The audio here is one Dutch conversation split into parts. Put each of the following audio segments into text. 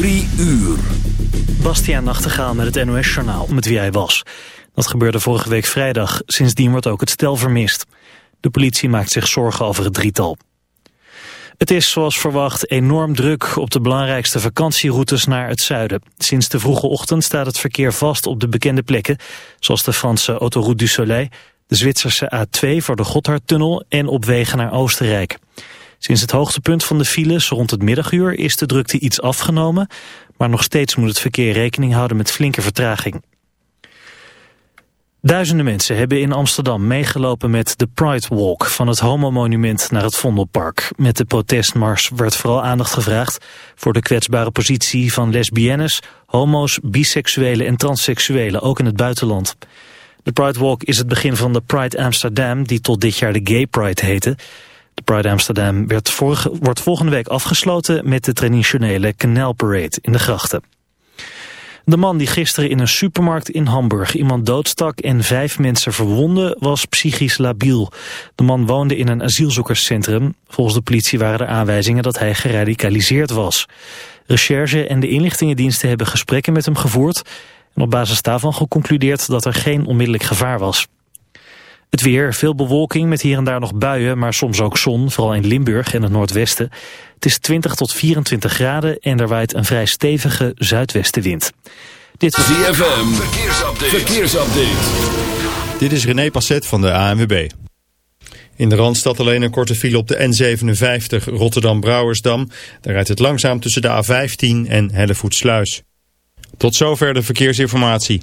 Drie uur. Bastiaan Nachtegaal met het NOS-journaal met wie hij was. Dat gebeurde vorige week vrijdag. Sindsdien wordt ook het stel vermist. De politie maakt zich zorgen over het drietal. Het is zoals verwacht enorm druk op de belangrijkste vakantieroutes naar het zuiden. Sinds de vroege ochtend staat het verkeer vast op de bekende plekken... zoals de Franse Autoroute du Soleil, de Zwitserse A2 voor de Gotthardtunnel... en op wegen naar Oostenrijk. Sinds het hoogtepunt van de files rond het middaguur is de drukte iets afgenomen... maar nog steeds moet het verkeer rekening houden met flinke vertraging. Duizenden mensen hebben in Amsterdam meegelopen met de Pride Walk... van het homomonument naar het Vondelpark. Met de protestmars werd vooral aandacht gevraagd... voor de kwetsbare positie van lesbiennes, homo's, biseksuelen en transseksuelen... ook in het buitenland. De Pride Walk is het begin van de Pride Amsterdam... die tot dit jaar de Gay Pride heette... De Pride Amsterdam wordt volgende week afgesloten met de traditionele Canal Parade in de grachten. De man die gisteren in een supermarkt in Hamburg iemand doodstak en vijf mensen verwonde was psychisch labiel. De man woonde in een asielzoekerscentrum. Volgens de politie waren er aanwijzingen dat hij geradicaliseerd was. Recherche en de inlichtingendiensten hebben gesprekken met hem gevoerd en op basis daarvan geconcludeerd dat er geen onmiddellijk gevaar was. Het weer, veel bewolking met hier en daar nog buien, maar soms ook zon, vooral in Limburg en het noordwesten. Het is 20 tot 24 graden en er waait een vrij stevige zuidwestenwind. Dit was ZFM, verkeersupdate. verkeersupdate. Dit is René Passet van de ANWB. In de Randstad alleen een korte file op de N57 Rotterdam-Brouwersdam. Daar rijdt het langzaam tussen de A15 en Hellevoetsluis. Tot zover de verkeersinformatie.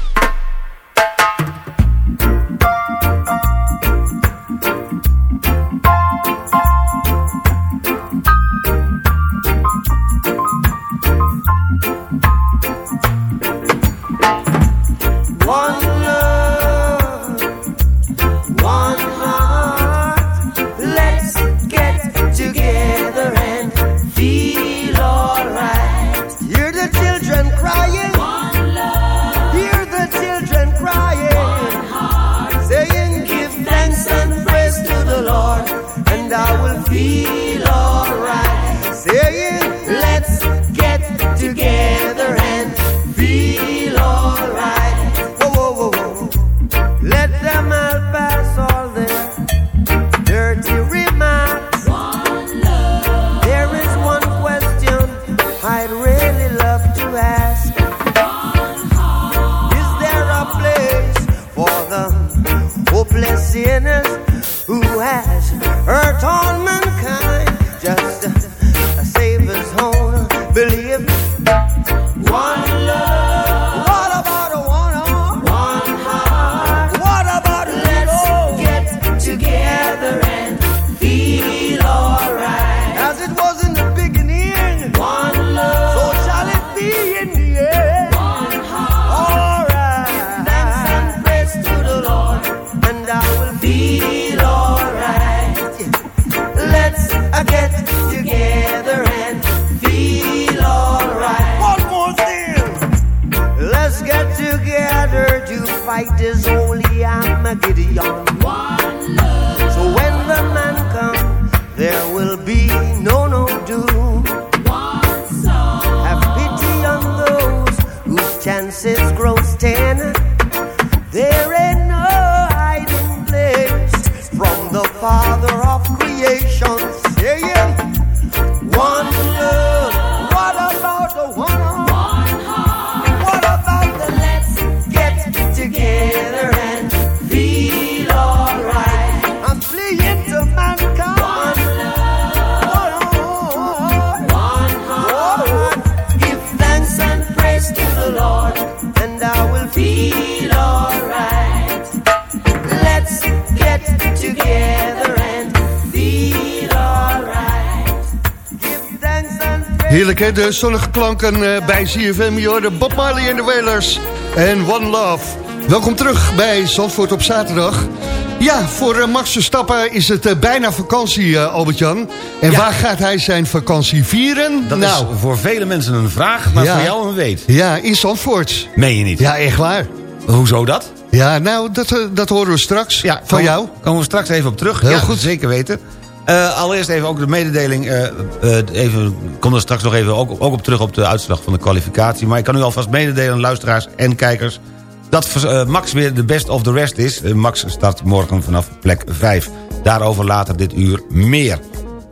fences grows ten. There Heerlijk hè, de zonnige klanken eh, bij CFM. Je Bob Marley en de Wailers en One Love. Welkom terug bij Zandvoort op zaterdag. Ja, voor eh, Max Verstappen is het eh, bijna vakantie, Albert-Jan. En Ja. waar gaat hij zijn vakantie vieren? Dat nou, is voor vele mensen een vraag, maar Ja. voor jou een weet. ja, in Zandvoort. Meen je niet? Ja, echt waar. Hoezo dat? Ja, nou, dat, dat horen we straks van jou. Komen we straks even op terug. Heel ja, goed. Zeker weten. Eh, allereerst even ook de mededeling. eh eh, even, ik kom er straks nog even ook, ook op terug op de uitslag van de kwalificatie. Maar ik kan u alvast mededelen, luisteraars en kijkers... dat Max weer de best of the rest is. Max start morgen vanaf plek 5. Daarover later dit uur meer.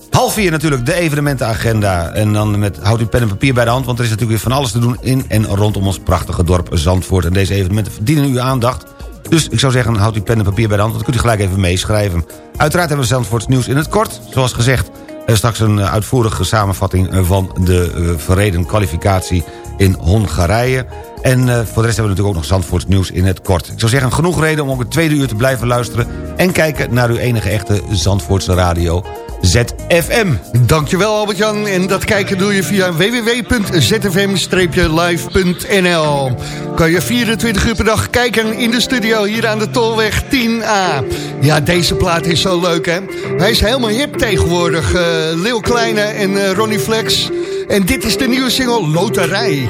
Half vier natuurlijk de evenementenagenda. En dan met, houdt u pen en papier bij de hand... want er is natuurlijk weer van alles te doen in en rondom ons prachtige dorp Zandvoort. En deze evenementen verdienen uw aandacht. Dus ik zou zeggen, houd uw pen en papier bij de hand... want dan kunt u gelijk even meeschrijven. Uiteraard hebben we Zandvoorts nieuws in het kort. Zoals gezegd, is straks een eh, uitvoerige samenvatting... eh, van de eh, verreden kwalificatie in Hongarije. En eh, voor de rest hebben we natuurlijk ook nog Zandvoorts nieuws in het kort. Ik zou zeggen, genoeg reden om ook het tweede uur te blijven luisteren... en kijken naar uw enige echte Zandvoortse radio, ZFM. Dankjewel Albert-Jan. En dat kijken doe je via www.zfm-live.nl Kan je 24 uur per dag kijken in de studio hier aan de Tolweg 10A. Ja, deze plaat is zo leuk hè. Hij is helemaal hip tegenwoordig. eh Leeuw Kleine en eh, Ronnie Flex. En dit is de nieuwe single Loterij.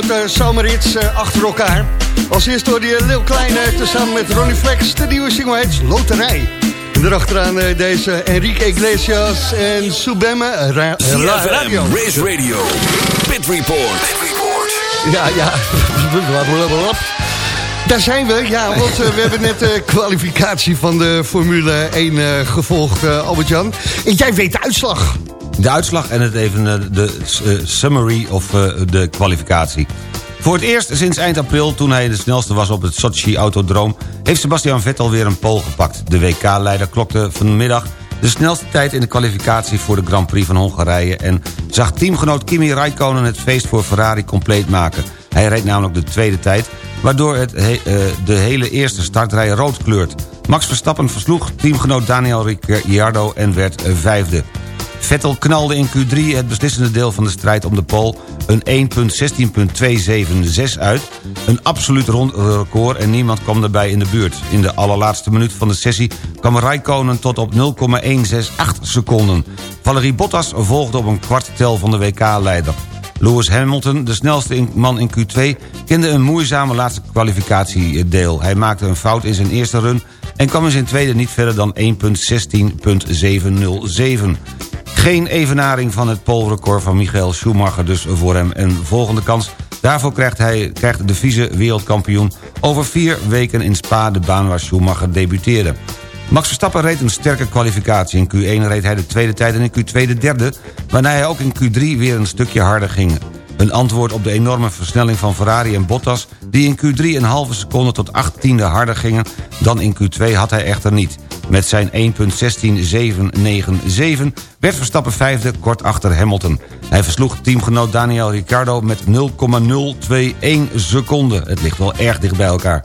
Grote zomerhits eh, achter elkaar. Als eerste hoorde je Lil Kleine tezamen met Ronnie Flex. De nieuwe single heet Loterij. En erachteraan eh, deze Enrique Iglesias en Subemme Ra Ra- Radio. Race Radio, Pit Report. Ja, ja. Blablabla. Daar zijn we, ja, want eh, we hebben net de kwalificatie van de Formule 1 eh, gevolgd, eh, Albert-Jan. En jij weet de uitslag. De uitslag en het even eh, de eh, summary of eh, de kwalificatie. Voor het eerst sinds eind april, toen hij de snelste was op het Sochi Autodroom... heeft Sebastian Vettel weer een pole gepakt. De WK-leider klokte vanmiddag de snelste tijd in de kwalificatie... voor de Grand Prix van Hongarije... en zag teamgenoot Kimi Räikkönen het feest voor Ferrari compleet maken. Hij reed namelijk de tweede tijd... waardoor het he- de hele eerste startrij rood kleurt. Max Verstappen versloeg teamgenoot Daniel Ricciardo en werd vijfde. Vettel knalde in Q3 het beslissende deel van de strijd om de pole... een 1.16.276 uit. Een absoluut record en niemand kwam daarbij in de buurt. In de allerlaatste minuut van de sessie kwam Raikkonen tot op 0,168 seconden. Valerie Bottas volgde op een kwarttel van de WK-leider. Lewis Hamilton, de snelste man in Q2... kende een moeizame laatste kwalificatiedeel. Hij maakte een fout in zijn eerste run... en kwam in zijn tweede niet verder dan 1.16.707. Geen evenaring van het polrecord van Michael Schumacher dus voor hem. Een volgende kans, daarvoor krijgt, hij, krijgt de vieze wereldkampioen... over vier weken in Spa, de baan waar Schumacher debuteerde. Max Verstappen reed een sterke kwalificatie. In Q1 reed hij de tweede tijd en in Q2 de derde... waarna hij ook in Q3 weer een stukje harder ging. Een antwoord op de enorme versnelling van Ferrari en Bottas... die in Q3 een halve seconde tot 18e harder gingen... dan in Q2 had hij echter niet. Met zijn 1.16797 werd Verstappen vijfde kort achter Hamilton. Hij versloeg teamgenoot Daniel Ricciardo met 0,021 seconden. Het ligt wel erg dicht bij elkaar.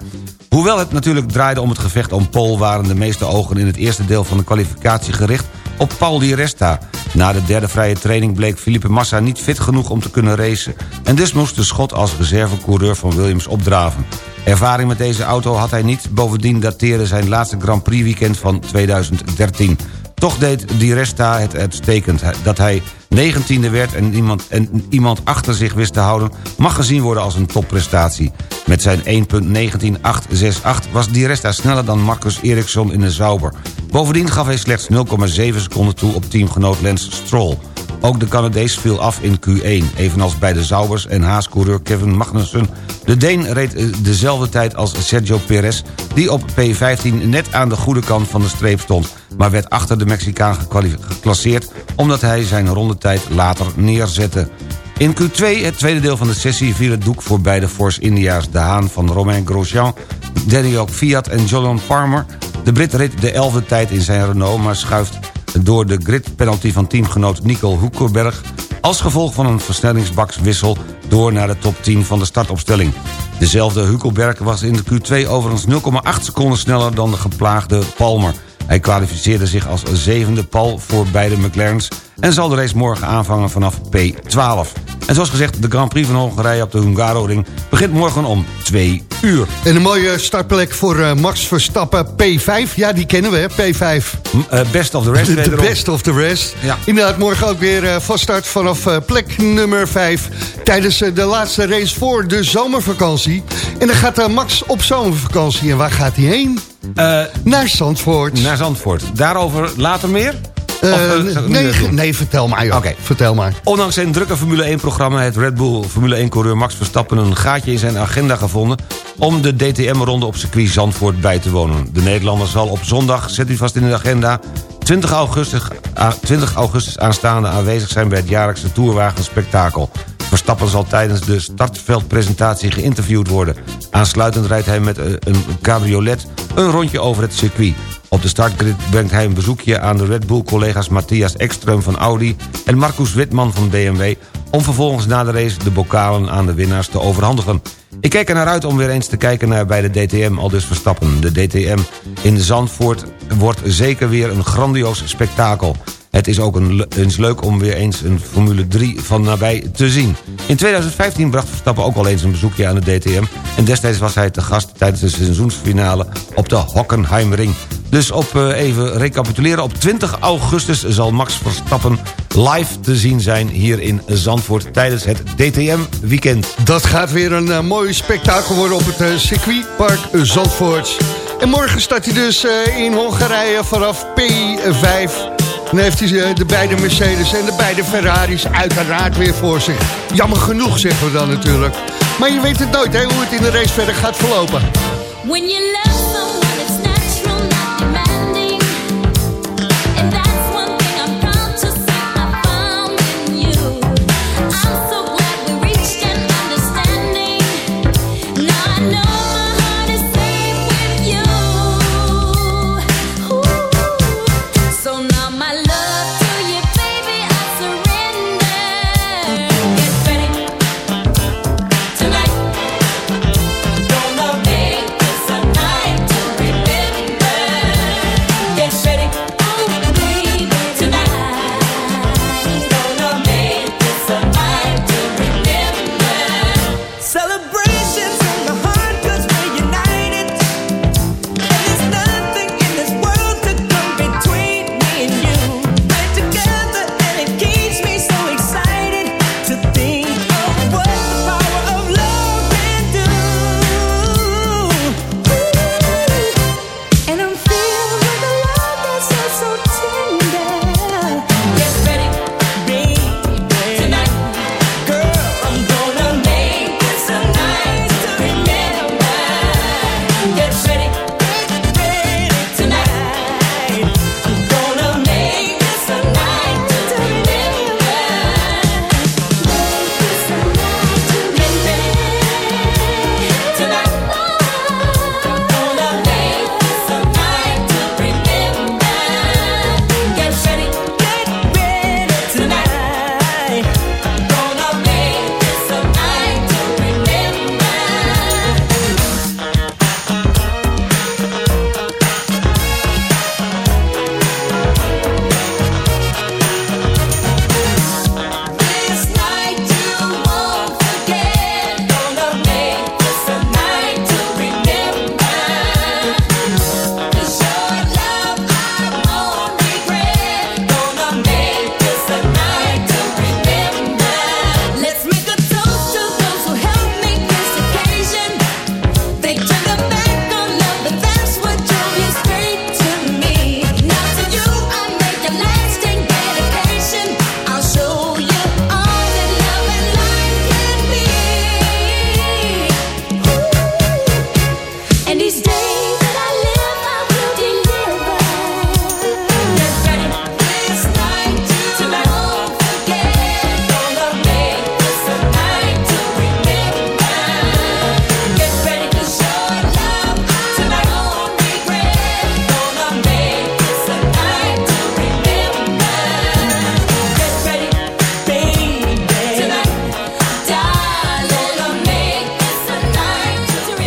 Hoewel het natuurlijk draaide om het gevecht om Pol... waren de meeste ogen in het eerste deel van de kwalificatie gericht op Paul Di Resta. Na de derde vrije training bleek Felipe Massa niet fit genoeg om te kunnen racen... en dus moest de schot als reservecoureur van Williams opdraven. Ervaring met deze auto had hij niet, bovendien dateerde zijn laatste Grand Prix weekend van 2013. Toch deed Di Resta het uitstekend. Dat hij 19e werd en iemand, en iemand achter zich wist te houden... mag gezien worden als een topprestatie. Met zijn 1.19868 was Di Resta sneller dan Marcus Eriksson in de Zauber. Bovendien gaf hij slechts 0,7 seconden toe op teamgenoot Lance Stroll. Ook de Canadees viel af in Q1, evenals bij de Zaubers en Haas-coureur Kevin Magnussen. De Deen reed eh, dezelfde tijd als Sergio Perez... die op P15 net aan de goede kant van de streep stond... maar werd achter de Mexicaan geclasseerd... omdat hij zijn rondetijd later neerzette. In Q2, het tweede deel van de sessie, viel het doek voor beide Force India's. De Haan van Romain Grosjean, Daniel Fiat en Jolyon Palmer. De Brit reed de elfde tijd in zijn Renault, maar schuift door de gridpenalty van teamgenoot Nico Hoekerberg... als gevolg van een versnellingsbakswissel door naar de top 10 van de startopstelling. Dezelfde Hukelberg was in de Q2 overigens 0,8 seconden sneller dan de geplaagde Palmer. Hij kwalificeerde zich als zevende pal voor beide McLaren's... en zal de race morgen aanvangen vanaf P12. En zoals gezegd, de Grand Prix van Hongarije op de Hungaroring... begint morgen om 2 uur. En een mooie startplek voor uh, Max Verstappen P5. Ja, die kennen we, hè, P5. Uh, best of the rest. De best of the rest. Ja. Inderdaad, morgen ook weer uh, van start vanaf plek nummer 5... tijdens de laatste race voor de zomervakantie. En dan gaat Max op zomervakantie. En waar gaat hij heen? naar Zandvoort. Naar Zandvoort. Daarover later meer? Uh, nee, nee, vertel maar. Oké, vertel maar. Ondanks zijn drukke Formule 1-programma... heeft Red Bull Formule 1-coureur Max Verstappen een gaatje in zijn agenda gevonden... om de DTM-ronde op circuit Zandvoort bij te wonen. De Nederlander zal op zondag, zet u vast in de agenda... 20 augustus, 20 augustus aanstaande aanwezig zijn bij het jaarlijkse Tourwagen-spektakel. Verstappen zal tijdens de startveldpresentatie geïnterviewd worden. Aansluitend rijdt hij met een cabriolet een rondje over het circuit. Op de startgrid brengt hij een bezoekje aan de Red Bull-collega's Matthias Ekström van Audi... en Marcus Witman van BMW... om vervolgens na de race de bokalen aan de winnaars te overhandigen. Ik kijk er naar uit om weer eens te kijken naar bij de DTM al dus Verstappen. De DTM in Zandvoort wordt zeker weer een grandioos spektakel. Het is ook een, eens leuk om weer eens een Formule 3 van nabij te zien. In 2015 bracht Verstappen ook al eens een bezoekje aan de DTM... en destijds was hij te gast tijdens de seizoensfinale op de Hockenheimring. Dus op uh, even recapituleren, op 20 augustus zal Max Verstappen live te zien zijn hier in Zandvoort tijdens het DTM-weekend. Dat gaat weer een uh, mooi spektakel worden op het uh, circuitpark Zandvoort. En morgen start hij dus in Hongarije vanaf P5... Dan heeft hij de beide Mercedes en de beide Ferraris uiteraard weer voor zich. Jammer genoeg, zeggen we dan natuurlijk. Maar je weet het nooit, hè, hoe het in de race verder gaat verlopen.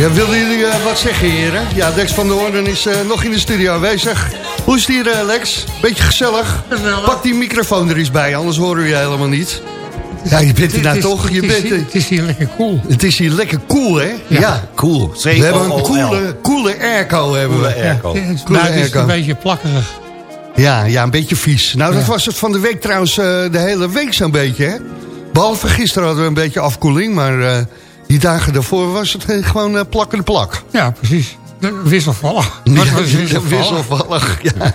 Ja, willen jullie eh, wat zeggen, heren? Ja, Lex van der Hoorn is eh, nog in de studio aanwezig. Hoe is het hier, eh, Lex? Beetje gezellig? Pak die microfoon er eens bij, anders horen we je helemaal niet. Ja, je bent hier nou toch? Je het, bent, is, hier- het is hier lekker cool. het is hier lekker cool, hè? Ja. Cool. We hebben een C-O-O-L. coole, coole airco. Hebben we. Airco. Ja, het Coole is het een beetje plakkerig. Ja, ja, een beetje vies. Nou, dat Ja. was het van de week trouwens eh, de hele week zo'n beetje, hè? Behalve gisteren hadden we een beetje afkoeling, maar eh, die dagen daarvoor was het eh, gewoon eh, plakkende plak. Ja, precies. Wisselvallig. Ja, wisselvallig? wisselvallig, ja.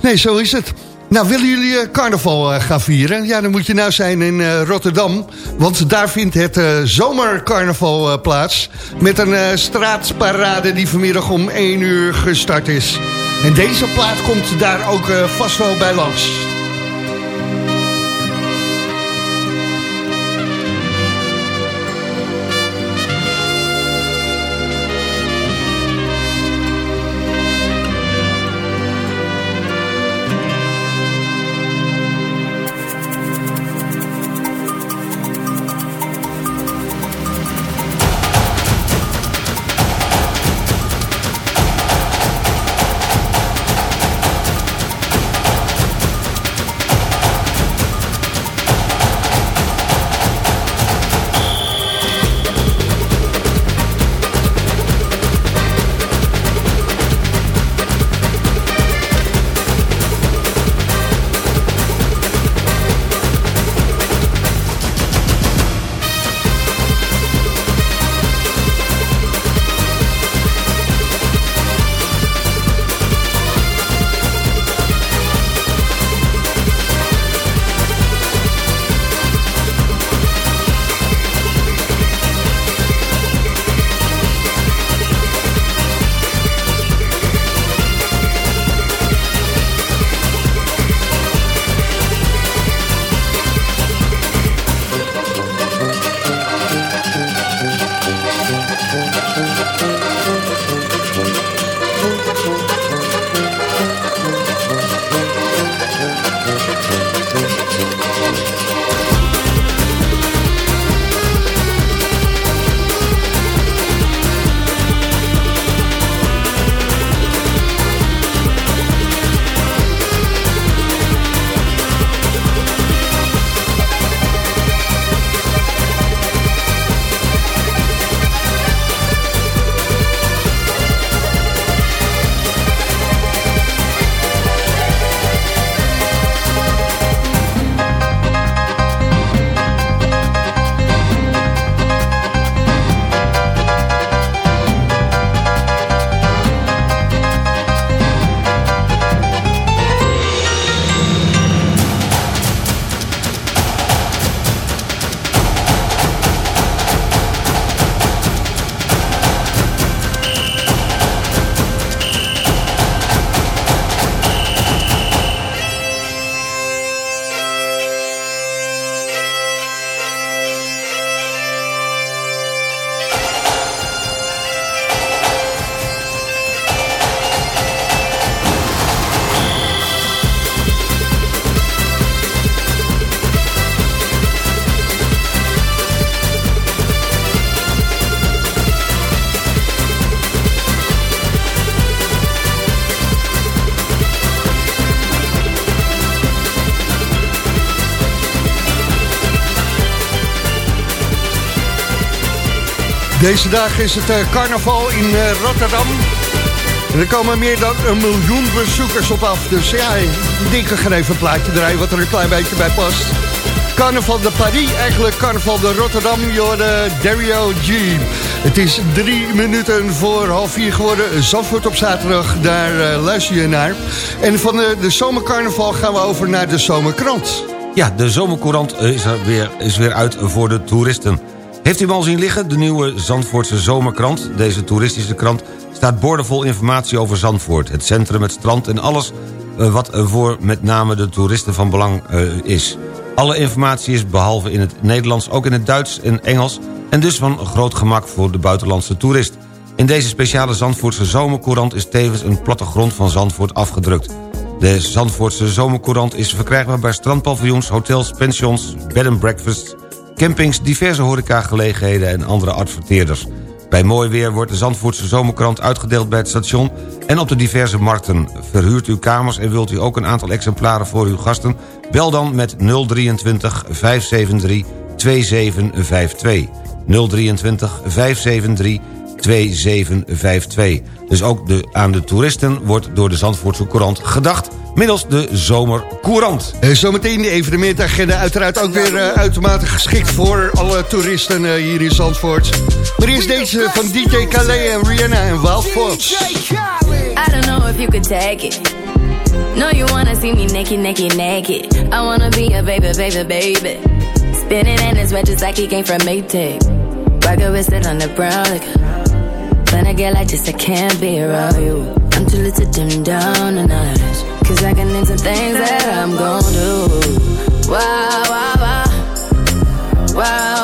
Nee, zo is het. Nou, willen jullie eh, carnaval gaan vieren? Ja, dan moet je nou zijn in Rotterdam. Want daar vindt het zomercarnaval plaats. Met een straatparade die vanmiddag om 1 uur gestart is. En deze plaat komt daar ook vast wel bij langs. Deze dag is het eh, carnaval in eh, Rotterdam. Er komen meer dan een miljoen bezoekers op af. Dus ja, ik denk ik even een plaatje draaien wat er een klein beetje bij past. Carnaval de Paris, eigenlijk Carnaval de Rotterdam, Jorde Dario G. Het is drie minuten voor half vier geworden. Zandvoort op zaterdag, daar eh, luister je naar. En van de, de zomercarnaval gaan we over naar de zomerkrant. Ja, de zomercourant is, er weer, is weer uit voor de toeristen. Heeft u hem al zien liggen? De nieuwe Zandvoortse zomerkrant. Deze toeristische krant staat boordevol informatie over Zandvoort. Het centrum, het strand en alles eh, wat voor met name de toeristen van belang eh, is. Alle informatie is behalve in het Nederlands ook in het Duits en Engels... en dus van groot gemak voor de buitenlandse toerist. In deze speciale Zandvoortse zomercourant is tevens een plattegrond van Zandvoort afgedrukt. De Zandvoortse zomercourant is verkrijgbaar bij strandpaviljoens, hotels, pensions, bed and breakfasts, campings, diverse horecagelegenheden en andere adverteerders. Bij mooi weer wordt de Zandvoortse Zomerkrant uitgedeeld bij het station... en op de diverse markten. Verhuurt u kamers en wilt u ook een aantal exemplaren voor uw gasten? Bel dan met 023 573 2752. 023 573 2752. Dus ook de, aan de toeristen wordt door de Zandvoortse Courant gedacht... middels de Zomercourant. Uh, zometeen de evenementagenda uiteraard ook weer uh, uitermate geschikt... voor alle toeristen uh, hier in Zandvoort. Maar eerst deze van DJ Khaled en Rihanna en Wild Fox. I don't know if you could take it. No, you wanna see me naked, naked, naked. I wanna be a baby, baby, baby. Spinning in his red just like he came from Maytag. Rocket with it on the brown like When I get like this, I can't be around you. I'm too little to dim down the night. Cause I can into things that I'm gon' do. Wow, wow, wow. Wow, wow, wow,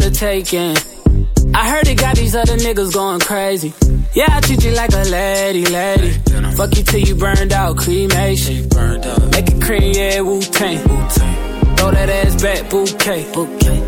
For the taking. I heard it got these other niggas going crazy. Yeah, I treat you like a lady, lady. Fuck you till you burned out, cremation. Make it cream, yeah, Wu Tang. Throw that ass back, bouquet.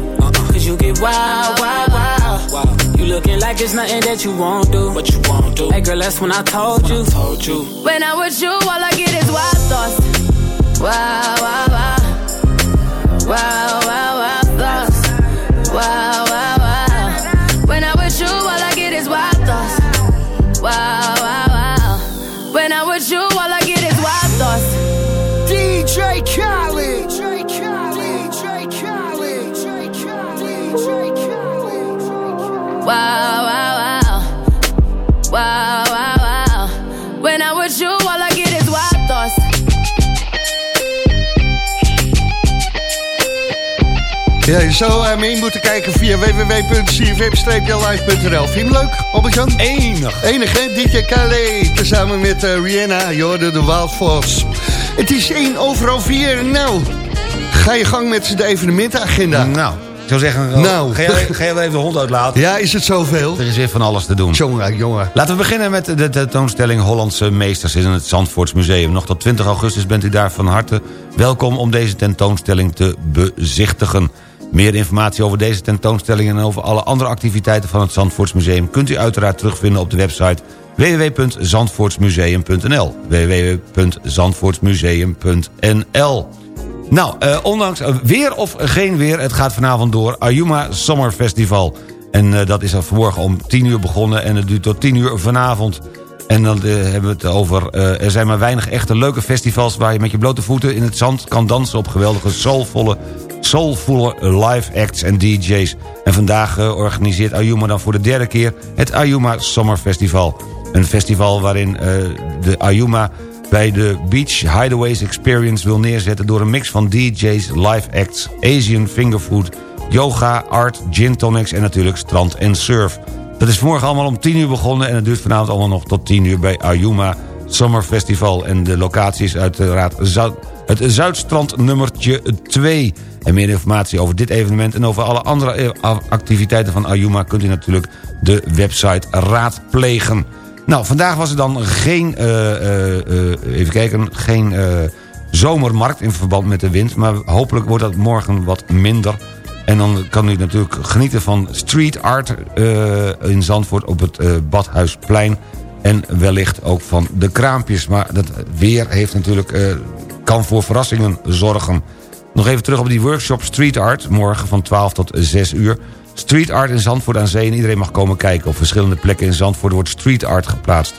Cause you get wild, wild, wild. wild. You looking like it's nothing that you won't do. What you won't do. Hey girl, that's when I told you. told you. When I'm with you, all I get is wild thoughts. Wow, wow, wow. Wow, wow, wow, thoughts. Wow, wow, wow. Je zou uh, mee moeten kijken via www.cfm-live.nl. Vind je hem leuk, Albert-Jan? Enig. Enig, hè? DJ Khaled, tezamen met uh, Rihanna, je hoorde de Wild Fox. Het is 1 overal 4. Nou, ga je gang met de evenementenagenda. Nou, ik zou zeggen, nou. ga, jij, ga jij wel even de hond uitlaten? Ja, is het zoveel? Er is weer van alles te doen. Jongen, jongen. Laten we beginnen met de tentoonstelling Hollandse Meesters in het Zandvoorts Museum. Nog tot 20 augustus bent u daar van harte welkom om deze tentoonstelling te bezichtigen. Meer informatie over deze tentoonstelling en over alle andere activiteiten van het Zandvoortsmuseum... kunt u uiteraard terugvinden op de website www.zandvoortsmuseum.nl www.zandvoortsmuseum.nl Nou, eh, ondanks weer of geen weer, het gaat vanavond door Ayuma Summer Festival. En uh, dat is al vanmorgen om 10 uur begonnen en het duurt tot 10 uur vanavond. En dan uh, hebben we het over, uh, er zijn maar weinig echte leuke festivals... waar je met je blote voeten in het zand kan dansen op geweldige soulvolle soulvolle live acts en DJ's. En vandaag uh, organiseert Ayuma dan voor de derde keer het Ayuma Summer Festival. Een festival waarin uh, de Ayuma bij de Beach Hideaways Experience wil neerzetten... door een mix van DJ's, live acts, Asian fingerfood, yoga, art, gin tonics... en natuurlijk strand en surf. Dat is vanmorgen allemaal om 10 uur begonnen... en het duurt vanavond allemaal nog tot 10 uur bij Ayuma Summer Festival. En de locatie is uiteraard Zuid, het Zuidstrand nummertje 2. En meer informatie over dit evenement en over alle andere eh, activiteiten van Ayuma... kunt u natuurlijk de website raadplegen. Nou, vandaag was er dan geen, uh, uh, even kijken, geen zomermarkt in verband met de wind. Maar hopelijk wordt dat morgen wat minder. En dan kan u natuurlijk genieten van street art in Zandvoort op het Badhuisplein. En wellicht ook van de kraampjes. Maar dat weer heeft natuurlijk, kan voor verrassingen zorgen. Nog even terug op die workshop Street Art. Morgen van 12 tot 6 uur. Street Art in Zandvoort aan Zee. En iedereen mag komen kijken. Op verschillende plekken in Zandvoort wordt street art geplaatst.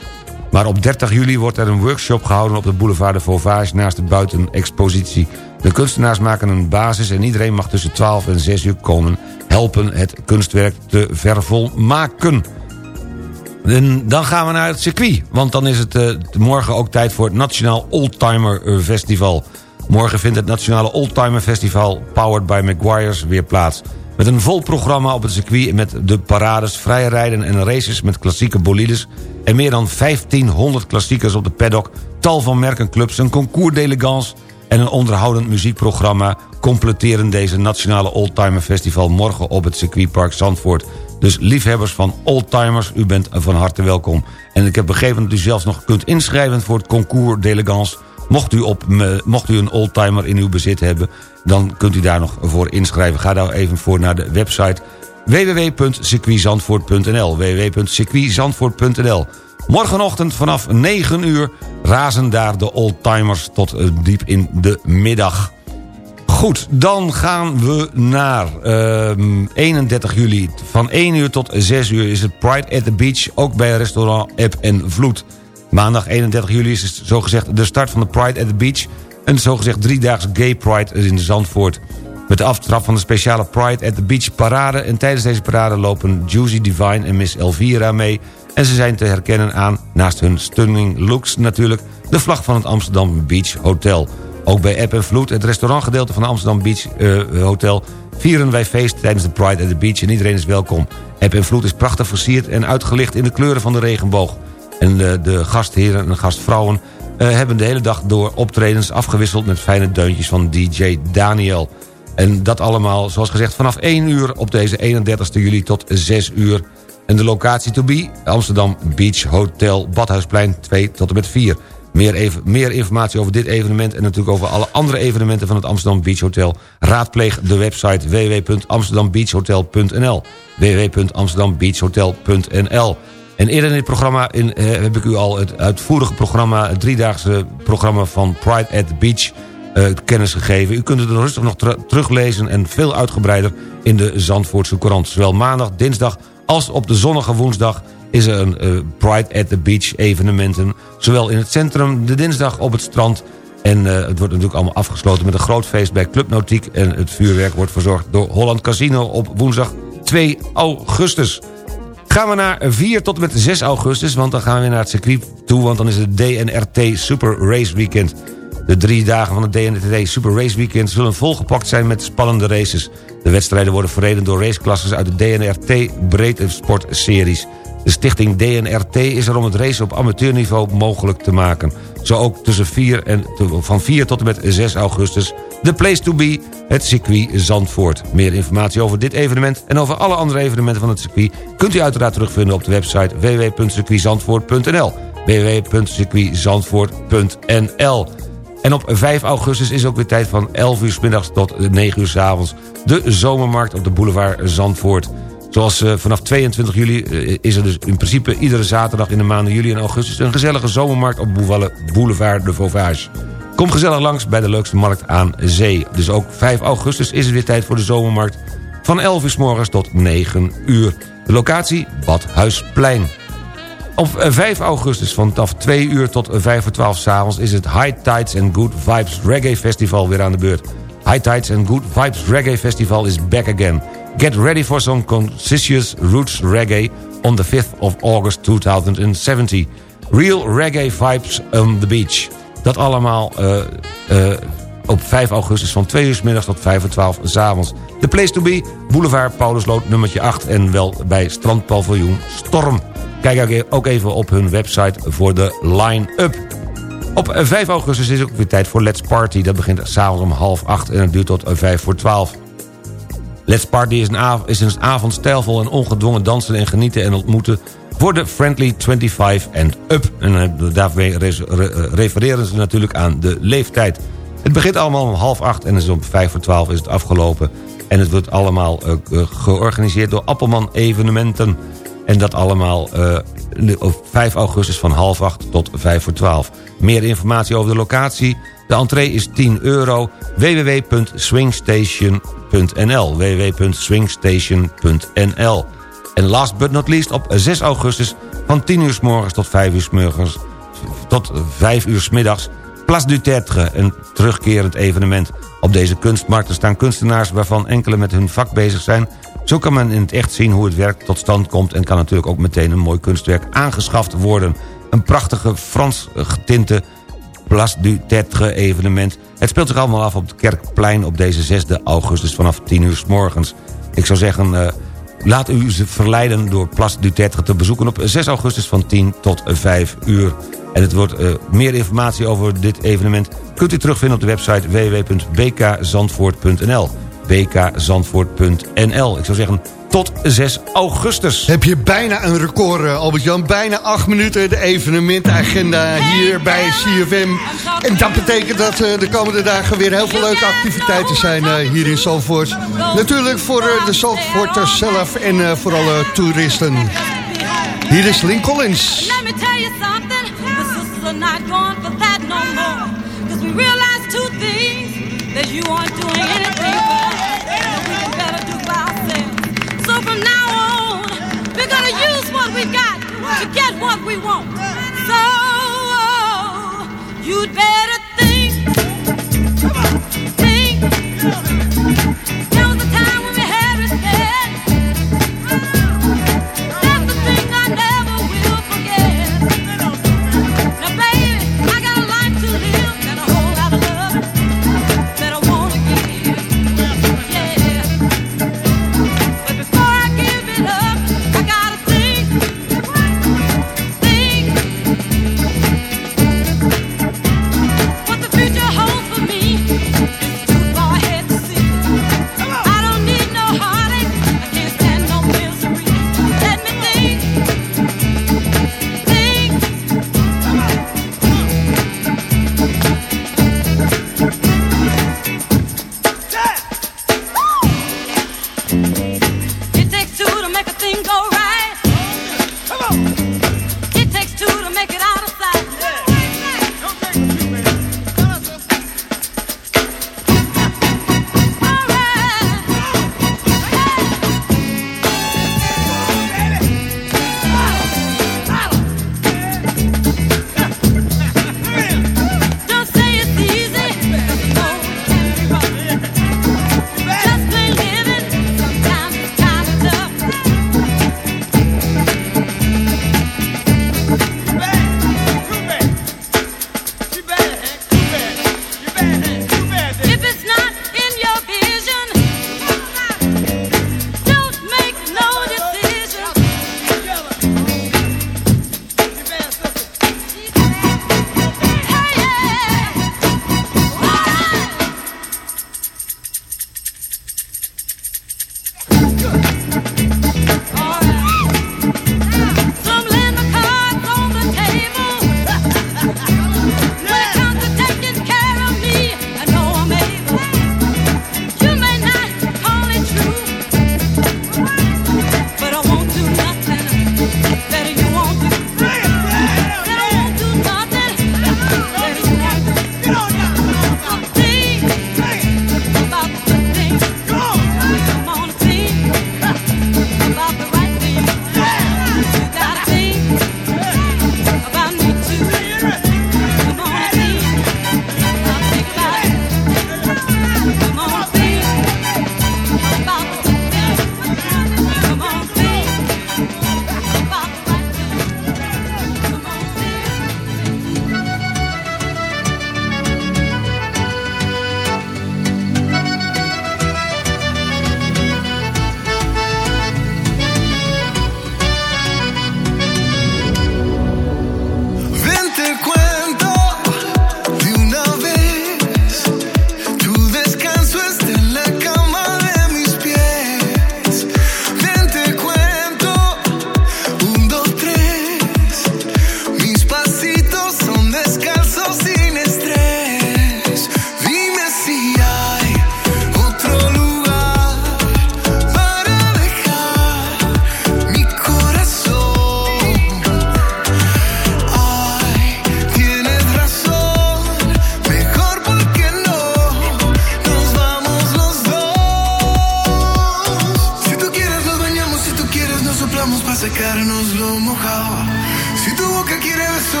Maar op 30 juli wordt er een workshop gehouden op de boulevard de Vauvage... naast de buitenexpositie. De kunstenaars maken een basis en iedereen mag tussen 12 en 6 uur komen... helpen het kunstwerk te vervolmaken. En dan gaan we naar het circuit, want dan is het uh, morgen ook tijd voor het Nationaal Oldtimer Festival. Morgen vindt het Nationale Oldtimer Festival Powered by Maguire's weer plaats. Met een vol programma op het circuit met de parades, vrije rijden en races met klassieke bolides... en meer dan 1500 klassiekers op de paddock, tal van merkenclubs, een concours d'elegance... en een onderhoudend muziekprogramma completeren deze Nationale Oldtimer Festival... morgen op het circuitpark Zandvoort. Dus liefhebbers van oldtimers, u bent van harte welkom. En ik heb begrepen dat u zelfs nog kunt inschrijven voor het concours d'elegance... Mocht u, mocht u een oldtimer in uw bezit hebben... dan kunt u daar nog voor inschrijven. Ga daar even voor naar de website www.circuitzandvoort.nl www.circuitzandvoort.nl Morgenochtend vanaf 9 uur razen daar de oldtimers tot eh, diep in de middag. Goed, dan gaan we naar uh, ehm, 31 juli. Van 1 uur tot 6 uur is het Pride at the Beach... ook bij restaurant App en Vloed. Maandag 31 juli is zogezegd de start van de Pride at the Beach... een zogezegd driedaagse gay pride in Zandvoort. Met de aftrap van de speciale Pride at the Beach parade... en tijdens deze parade lopen Juicy Divine en Miss Elvira mee... en ze zijn te herkennen aan, naast hun stunning looks natuurlijk... de vlag van het Amsterdam Beach Hotel. Ook bij App en Vloed, het restaurantgedeelte van het Amsterdam Beach uh, Hotel... vieren wij feest tijdens de Pride at the Beach en iedereen is welkom. App en Vloed is prachtig versierd en uitgelicht in de kleuren van de regenboog. En de, de gastheren en gastvrouwen uh, hebben de hele dag door optredens afgewisseld... met fijne deuntjes van DJ Daniel. En dat allemaal, zoals gezegd, vanaf 1 uur op deze 31 juli tot 6 uur. En de locatie to be, Amsterdam Beach Hotel Badhuisplein 2 tot en met 4. Meer, even, meer informatie over dit evenement en natuurlijk over alle andere evenementen van het Amsterdam Beach Hotel. Raadpleeg de website www.amsterdambeachhotel.nl www.amsterdambeachhotel.nl en eerder in dit programma in, eh, heb ik u al het uitvoerige programma... het driedaagse programma van Pride at the Beach uh, kennis gegeven. U kunt het rustig nog teruglezen en veel uitgebreider in de Zandvoortse Courant. Zowel maandag, dinsdag als op de zonnige woensdag is er een uh, Pride at the Beach evenementen. Zowel in het centrum, de dinsdag op het strand... En uh, het wordt natuurlijk allemaal afgesloten met een groot feest bij Club Nautiek... en het vuurwerk wordt verzorgd door Holland Casino op woensdag 2 augustus. Gaan we naar 4 tot en met 6 augustus, want dan gaan we weer naar het circuit toe... want dan is het DNRT Super Race Weekend. De drie dagen van het DNRT Super Race Weekend zullen volgepakt zijn met spannende races. De wedstrijden worden verreden door raceklasses uit de DNRT Sport Series. De stichting DNRT is er om het racen op amateurniveau mogelijk te maken. Zo ook tussen 4 en, van 4 tot en met 6 augustus The Place to Be, het circuit Zandvoort. Meer informatie over dit evenement en over alle andere evenementen van het circuit... kunt u uiteraard terugvinden op de website www.circuitzandvoort.nl www.circuitzandvoort.nl En op 5 augustus is ook weer tijd van 11 uur s middags tot 9 uur s avonds... de zomermarkt op de boulevard Zandvoort. Zoals uh, vanaf 22 juli uh, is er dus in principe iedere zaterdag in de maanden juli en augustus... een gezellige zomermarkt op Boulevard de Vauvage. Kom gezellig langs bij de leukste markt aan zee. Dus ook 5 augustus is het weer tijd voor de zomermarkt... van 11 uur s morgens tot 9 uur. De locatie Badhuisplein. Op 5 augustus vanaf 2 uur tot 5 voor 12 s'avonds... is het High Tides and Good Vibes Reggae Festival weer aan de beurt. High Tides and Good Vibes Reggae Festival is back again. Get ready for some conscious roots reggae on the 5th of August 2070. Real reggae vibes on the beach. Dat allemaal uh, uh, op 5 augustus van 2 uur s middags tot 5 uur 12 s avonds. De place to be, boulevard Paulusloot nummertje 8... en wel bij strandpaviljoen Storm. Kijk ook even op hun website voor de line-up. Op 5 augustus is ook weer tijd voor Let's Party. Dat begint s'avonds om half acht en het duurt tot 5 voor 12. Let's Party is een, avond stijlvol en ongedwongen dansen en genieten en ontmoeten... voor de Friendly 25 and Up. En uh, daarmee refereren ze natuurlijk aan de leeftijd. Het begint allemaal om half acht en is om 5 voor 12 is het afgelopen. En het wordt allemaal uh, georganiseerd door Appelman Evenementen... En dat allemaal uh, op 5 augustus van half 8 tot 5 voor 12. Meer informatie over de locatie. De entree is 10 euro. www.swingstation.nl www.swingstation.nl En last but not least op 6 augustus van 10 uur s morgens tot 5 uur s morgens tot 5 uur s middags Place du Tertre, een terugkerend evenement. Op deze kunstmarkten staan kunstenaars waarvan enkele met hun vak bezig zijn zo kan men in het echt zien hoe het werk tot stand komt... en kan natuurlijk ook meteen een mooi kunstwerk aangeschaft worden. Een prachtige Frans getinte Place du Tetre evenement. Het speelt zich allemaal af op het Kerkplein op deze 6 augustus vanaf 10 uur s morgens. Ik zou zeggen, uh, laat u ze verleiden door Place du Tetre te bezoeken... op 6 augustus van 10 tot 5 uur. En het wordt uh, meer informatie over dit evenement... kunt u terugvinden op de website www.bkzandvoort.nl bkzandvoort.nl. Ik zou zeggen tot 6 augustus. Heb je bijna een record, eh, Albert-Jan. Bijna 8 minuten de evenementagenda hier bij CFM. En dat betekent dat uh, de komende dagen weer heel veel leuke activiteiten zijn uh, hier in Zandvoort. Natuurlijk voor de Zandvoorters zelf en voor alle toeristen. Hier is Link Collins. Let me tell you something. The sisters are not going for that no more. Cause we realize two things. That you aren't doing anything to get what we want. So you'd better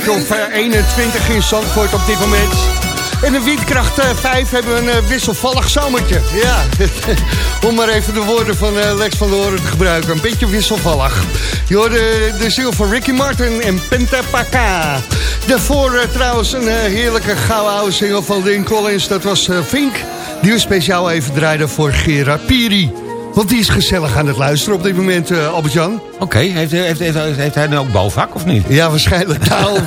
graadje of eh, 21 in Zandvoort op dit moment. En een windkracht eh, 5 hebben we een eh, wisselvallig zomertje. Ja, om maar even de woorden van eh, Lex van der Hoorn te gebruiken. Een beetje wisselvallig. Je hoorde de ziel van Ricky Martin en Pentapaka. Daarvoor eh, trouwens een eh, heerlijke gouden oude single van Lynn Collins. Dat was eh, Fink. Die we speciaal even draaiden voor Gerard Piri. Want die is gezellig aan het luisteren op dit moment, eh, Albert-Jan. Oké, heeft, heeft, heeft, heeft hij nu ook bouwvak of niet? Ja, waarschijnlijk. Nou,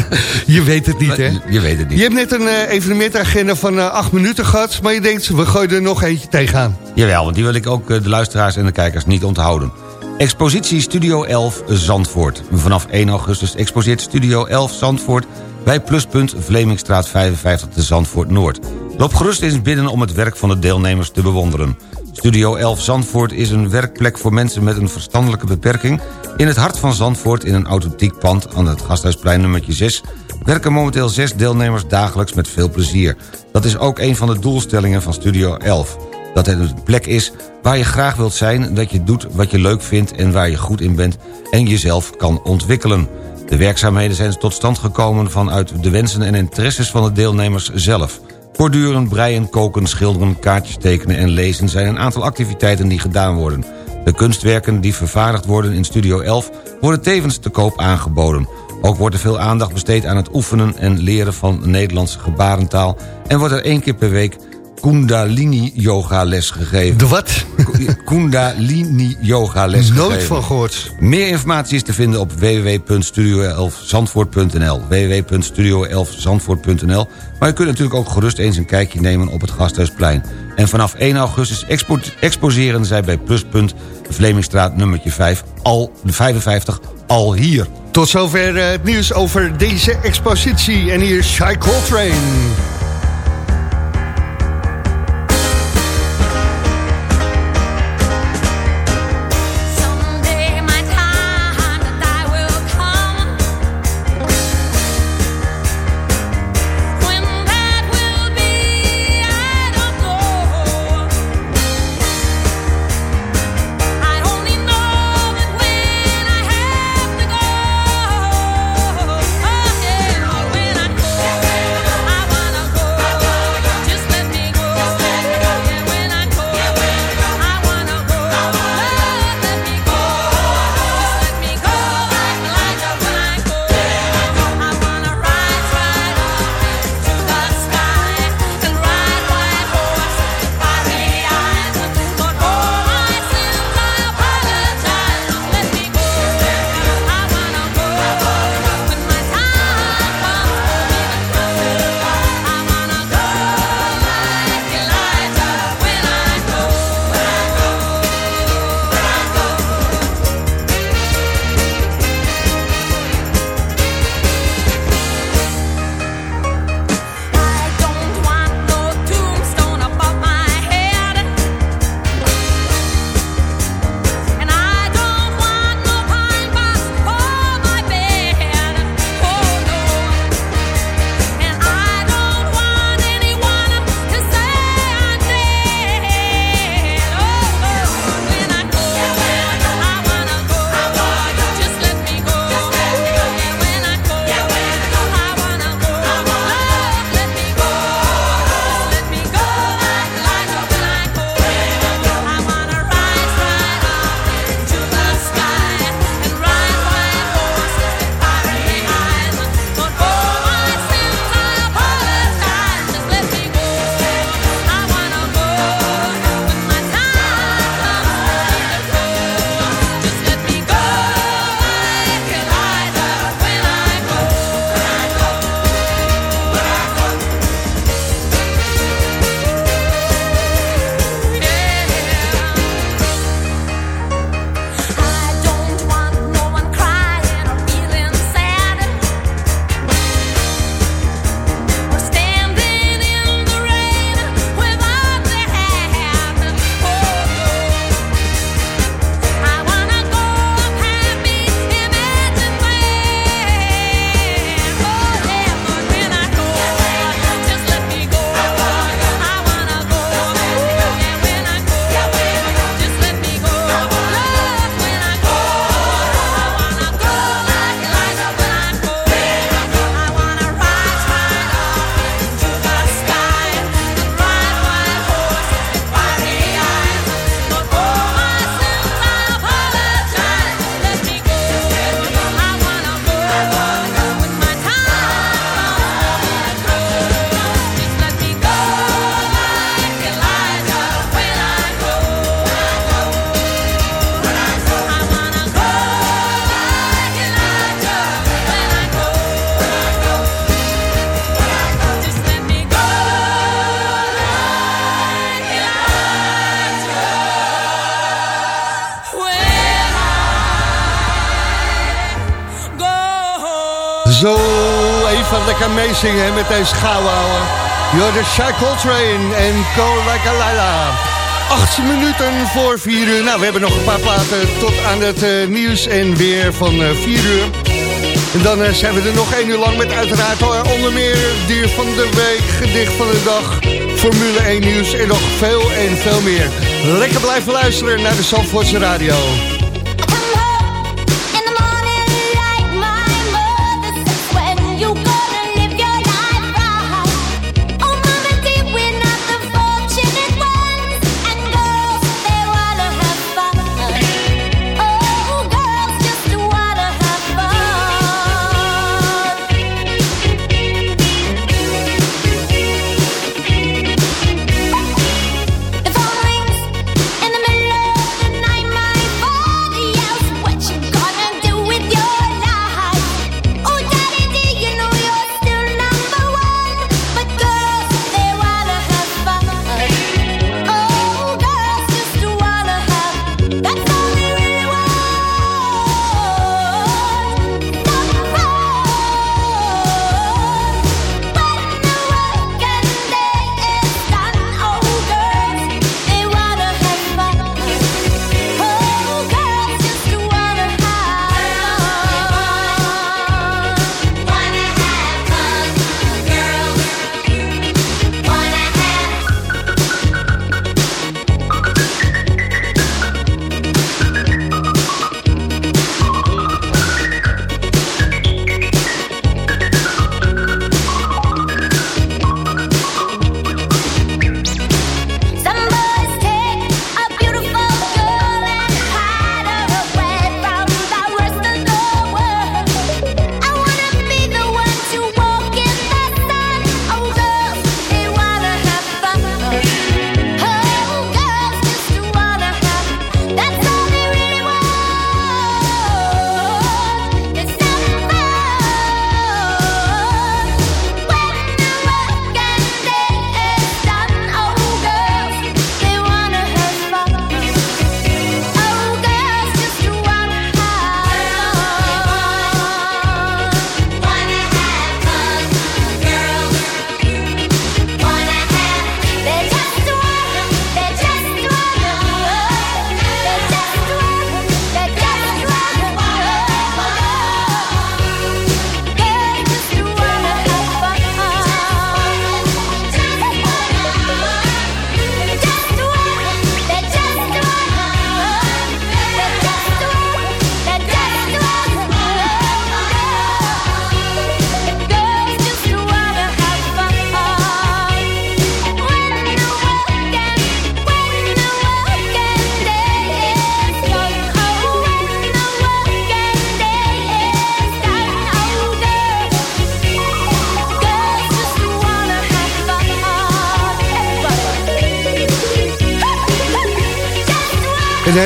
je weet het niet, hè? Je weet het niet. Je hebt net een eh, evenementagenda van eh, acht minuten gehad... maar je denkt, we gooien er nog eentje tegenaan. Jawel, want die wil ik ook de luisteraars en de kijkers niet onthouden. Expositie Studio 11 Zandvoort. Vanaf 1 augustus exposeert Studio 11 Zandvoort... bij Pluspunt Vlemingstraat 55 te Zandvoort Noord. Loop gerust eens binnen om het werk van de deelnemers te bewonderen. Studio 11 Zandvoort is een werkplek voor mensen met een verstandelijke beperking. In het hart van Zandvoort, in een authentiek pand aan het Gasthuisplein nummertje 6... werken momenteel zes deelnemers dagelijks met veel plezier. Dat is ook een van de doelstellingen van Studio 11. Dat het een plek is waar je graag wilt zijn... dat je doet wat je leuk vindt en waar je goed in bent... en jezelf kan ontwikkelen. De werkzaamheden zijn tot stand gekomen vanuit de wensen en interesses van de deelnemers zelf. Borduren, breien, koken, schilderen, kaartjes tekenen en lezen... zijn een aantal activiteiten die gedaan worden. De kunstwerken die vervaardigd worden in Studio 11... worden tevens te koop aangeboden. Ook wordt er veel aandacht besteed aan het oefenen en leren van Nederlandse gebarentaal... en wordt er één keer per week Kundalini yoga les gegeven. De wat? Kundalini yoga les gegeven. Nooit van gehoord. Meer informatie is te vinden op www.studio11zandvoort.nl www.studio11zandvoort.nl Maar je kunt natuurlijk ook gerust eens een kijkje nemen op het Gasthuisplein. En vanaf 1 augustus expo exposeren zij bij Pluspunt Vlemingstraat nummertje 5, al, 55 al hier. Tot zover eh, het nieuws over deze expositie. En hier is Shy Coltrane. Met deze gouden ouwe. You're the Shy Coltrane en Go Like a Lila. Acht minuten voor vier uur. Nou, we hebben nog een paar platen tot aan het uh, nieuws en weer van uh, vier uur. En dan uh, zijn we er nog één uur lang met uiteraard onder meer dier van de week, gedicht van de dag, Formule 1 nieuws en nog veel en veel meer. Lekker blijven luisteren naar de Zandvoortse Radio.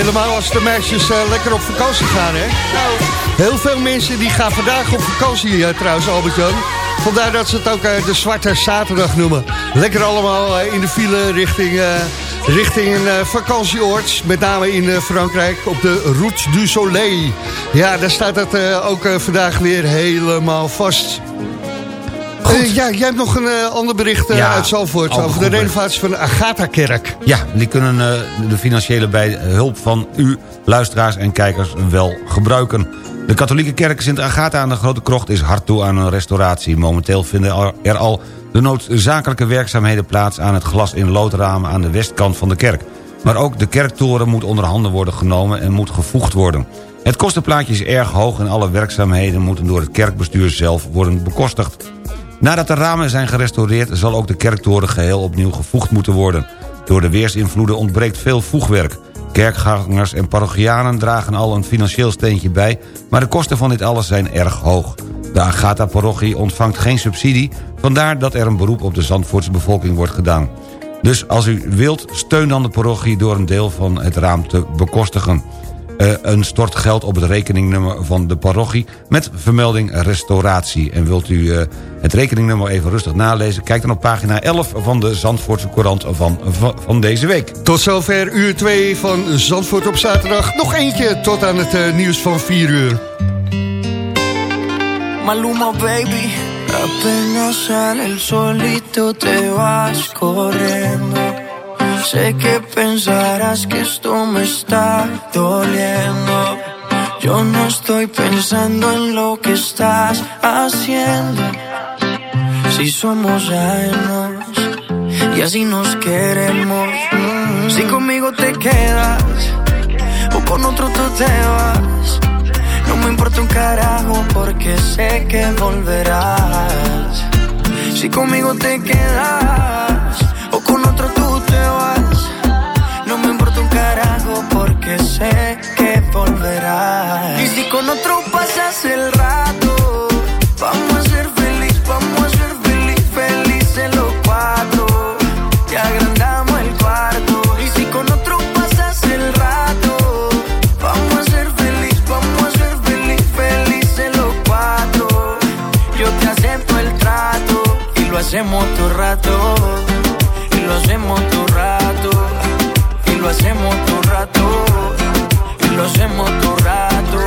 Helemaal als de meisjes uh, lekker op vakantie gaan, hè? Nou, heel veel mensen die gaan vandaag op vakantie uh, trouwens, Albert-Jan. Vandaar dat ze het ook uh, de Zwarte Zaterdag noemen. Lekker allemaal in de file richting, richting een vakantieoord. Met name in Frankrijk op de Route du Soleil. Ja, daar staat het ook vandaag weer helemaal vast. Uh, ja, jij hebt nog een uh, ander bericht uh, ja, uit Zalvoort over de renovatie van de Agatha-kerk. Ja, die kunnen de financiële bij hulp van u, luisteraars en kijkers, wel gebruiken. De katholieke kerk Sint Agatha aan de Grote Krocht is hard toe aan een restauratie. Momenteel vinden er al de noodzakelijke werkzaamheden plaats aan het glas in loodramen aan de westkant van de kerk. Maar ook de kerktoren moet onder handen worden genomen en moet gevoegd worden. Het kostenplaatje is erg hoog en alle werkzaamheden moeten door het kerkbestuur zelf worden bekostigd. Nadat de ramen zijn gerestaureerd zal ook de kerktoren geheel opnieuw gevoegd moeten worden. Door de weersinvloeden ontbreekt veel voegwerk. Kerkgangers en parochianen dragen al een financieel steentje bij... maar de kosten van dit alles zijn erg hoog. De Agatha-parochie ontvangt geen subsidie... vandaar dat er een beroep op de Zandvoortse bevolking wordt gedaan. Dus als u wilt, steun dan de parochie door een deel van het raam te bekostigen. Uh, een stort geld op het rekeningnummer van de parochie... met vermelding restauratie. En wilt u uh, het rekeningnummer even rustig nalezen... kijk dan op pagina 11 van de Zandvoortse Courant van, van, van deze week. Tot zover uur 2 van Zandvoort op zaterdag. Nog eentje tot aan het uh, nieuws van 4 uur. Maluma baby Apenas sale el solito te vas corriendo. Sé que pensarás que esto me está doliendo. Yo no estoy pensando en lo que estás haciendo. Si somos ajenos y así nos queremos. Si conmigo te quedas o con otro tú te vas. No me importa un carajo porque sé que volverás. Si conmigo te quedas o con otro tú porque sé que volverás. Y si con otro pasas el rato, vamos a ser feliz, vamos a ser feliz, felices los cuatro. Te agrandamos el cuarto. Y si con otro pasas el rato, vamos a ser feliz, vamos a ser feliz, felices los cuatro. Yo te acepto el trato y lo hacemos todo rato. Y lo hacemos todo rato. Y lo hacemos todo rato. Lo hacemos todo rato.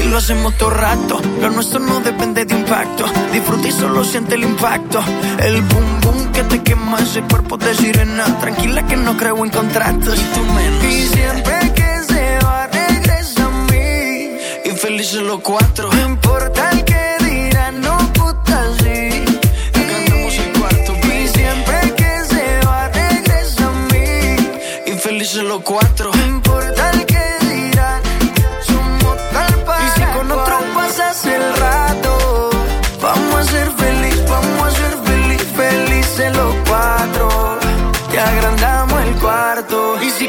Y lo hacemos todo rato. Lo nuestro no depende de impacto. Disfruta y solo siente el impacto. El boom boom que te quema ese cuerpo de sirena. Tranquila que no creo en contratos. Y tú menos. Y siempre que se va, regresa a mí. Y felices los cuatro. No importa el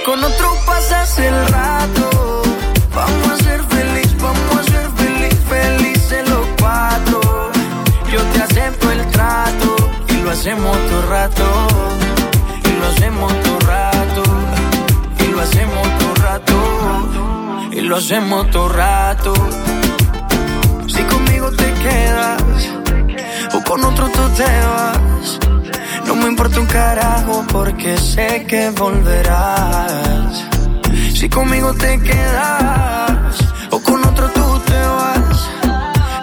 con otro pasas el rato, vamos a ser feliz, vamos a ser feliz, felices los cuatro. Yo te acepto el trato y lo hacemos todo rato. Y lo hacemos todo rato. Y lo hacemos todo rato. Y lo hacemos todo rato. Si conmigo te quedas o con otro tú te vas. Me importa un carajo porque sé que volverás. Si conmigo te quedas o con otro tú te vas.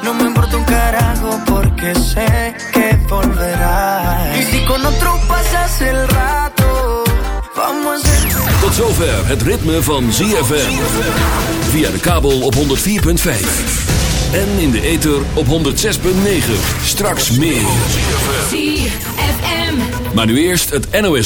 No me importa un carajo porque sé que volverás. Y si con otro pasas el rato, vamos a ser. Tot zover het ritme van ZFM. Via de kabel op 104.5. En in de ether op 106.9. Straks meer. Maar nu eerst het NOS.